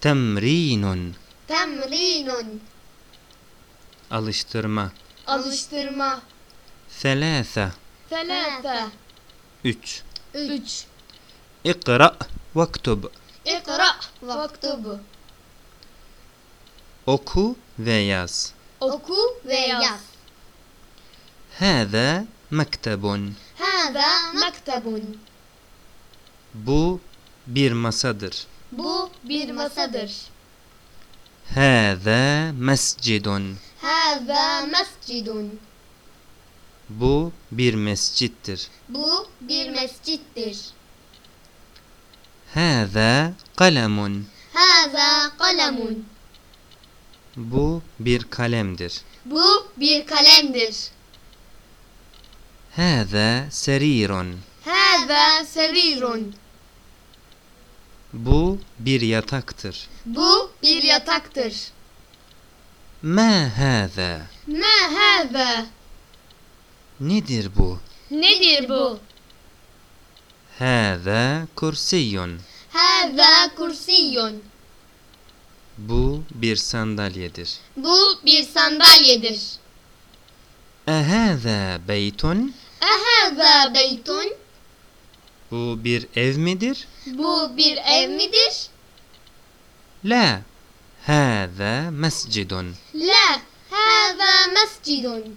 Temrinun. Temrinun. Alıştırma. Alıştırma. Thelâthe. Thelâthe. Üç. Üç. İkra vektub. İkra vaktub. Oku ve yaz. Oku ve yaz. Hâzâ mektebun. Hâzâ mektebun. Bu bir masadır. Bu bir masadır. Hâzâ mescidun. Hâzâ mescidun. Bu bir mescittir. Bu bir mescittir. Hâzâ kalemun. Hâzâ kalemun. Bu bir kalemdir. Bu bir kalemdir. Hâzâ serirun. Hâzâ serirun. Bu bir yataktır. Bu bir yataktır. Ma hâzâ. Ma hâzâ. Nedir bu? Nedir bu? Hâzâ kursiyun. Hâzâ kursiyun. Bu bir sandalyedir. Bu bir sandalyedir. Ehâzâ beytun. Ehâzâ beytun. Bu bir ev midir? Bu bir ev midir? La. Hâzâ mescidun. La. Hâzâ mescidun.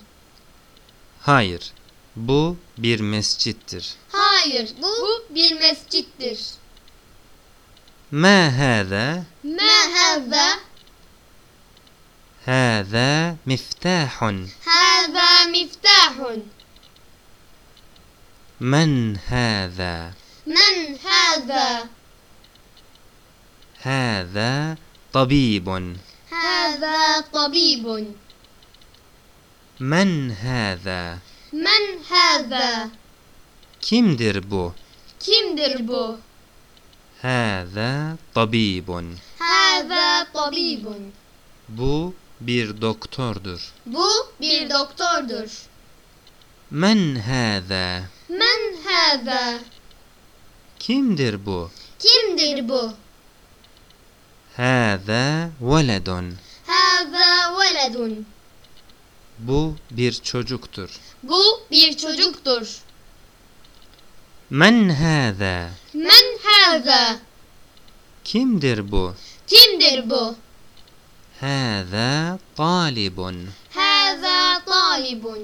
Hayır. Bu bir mescittir. Hayır, bu bir mescittir. Ma hâzâ. Ma hâzâ? Hâzâ miftâhun. Hâzâ miftahun. Men hâzâ. Men hâzâ? Hâzâ tabîbun. Hâzâ tabibun. Men hâzâ. Men hâzâ? Kimdir bu? Kimdir bu? Hâzâ tabîbun. Hâzâ tabibun. Bu bir doktordur. Bu bir doktordur. Men hâzâ. Men hâzâ? Kimdir bu? Kimdir bu? Hâzâ veledun. Hâzâ veledun. Bu bir çocuktur. Bu bir çocuktur. Men hâzâ. Men hâzâ? Kimdir bu? Kimdir bu? Hâzâ talibun. Hâzâ talibun.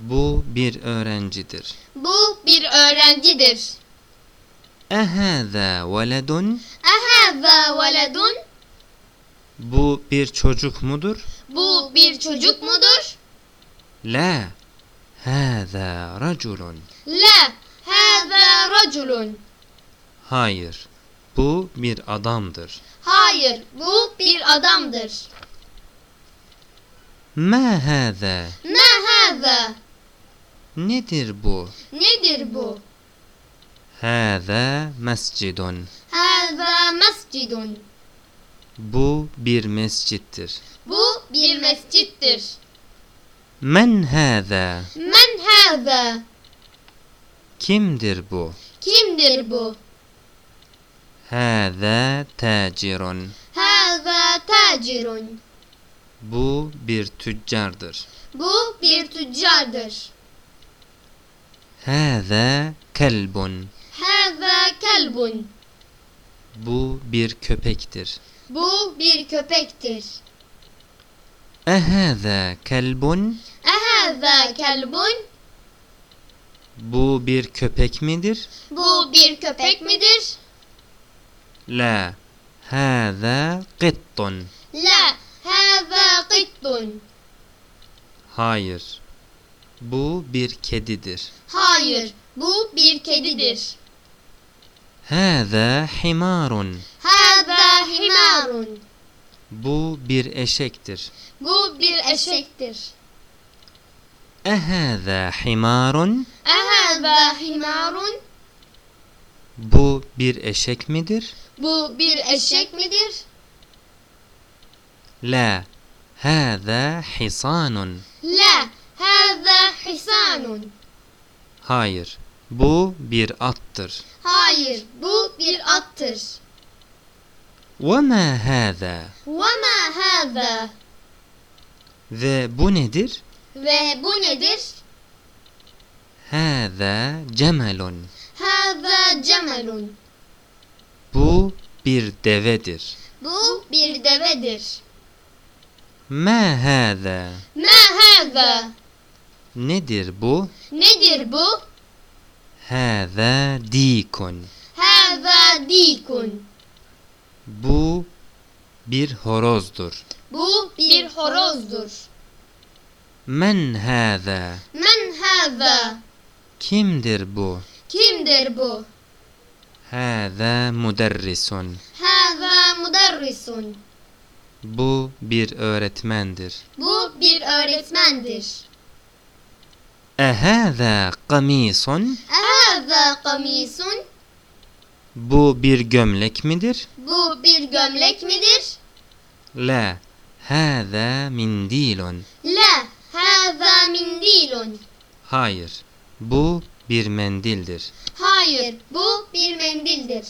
Bu bir öğrencidir. Bu bir öğrencidir. Ehâzâ veledun. Ehâzâ veledun? Bu bir çocuk mudur? Bu bir çocuk mudur? La. Hâzâ raculun. La. Hâzâ raculun. Hayır. Bu bir adamdır. Hayır, bu bir adamdır. Ma hâzâ. Ma hâzâ? Nedir bu? Nedir bu? Hâzâ mescidun. Hâzâ mescidun. Bu bir mescittir. Bu bir mescittir. Men hâzâ. Men hâzâ? Kimdir bu? Kimdir bu? Hâzâ tâcirun. Hâzâ tacirun. Bu bir tüccardır. Bu bir tüccardır. Hâzâ kelbun. Kelbun. Bu bir köpektir. Bu bir köpektir. Ehâzâ kelbun. Ehâzâ kelbun. Bu bir köpek midir? Bu bir köpek midir? La. Hâzâ kıttun. La. Hâzâ kıttun. Hayır. Bu bir kedidir. Hayır, bu bir kedidir. Hâzâ himarun. Hâzâ himarun. Bu bir eşektir. Bu bir eşektir. Ehâzâ himarun. Ehâzâ himarun. Bu bir eşek midir? Bu bir eşek midir? La. Hâzâ hisanun. La. Hâzâ hisanun. Hayır. Bu bir attır. Hayır, bu bir attır. وَمَا هَذَا وَمَا هَذَا Ve bu nedir? Ve bu nedir? هَذَا جَمَلٌ هَذَا cemelun. Bu bir devedir. Bu bir devedir. مَا هَذَا Ma hâzâ. Nedir bu? Nedir bu? Heve dikun. Heve dikun. Bu bir horozdur. Bu bir horozdur. Men heve. Men heve. Kimdir bu? Kimdir bu? Heve müderrisun. Heve müderrisun. Bu bir öğretmendir. Bu bir öğretmendir. Ehâzâ kamîsun? E Hâzâ kamisun. Bu bir gömlek midir? Bu bir gömlek midir? La Hâzâ mindilun La. Hâzâ mindilun. Hayır. Bu bir mendildir. Hayır, bu bir mendildir.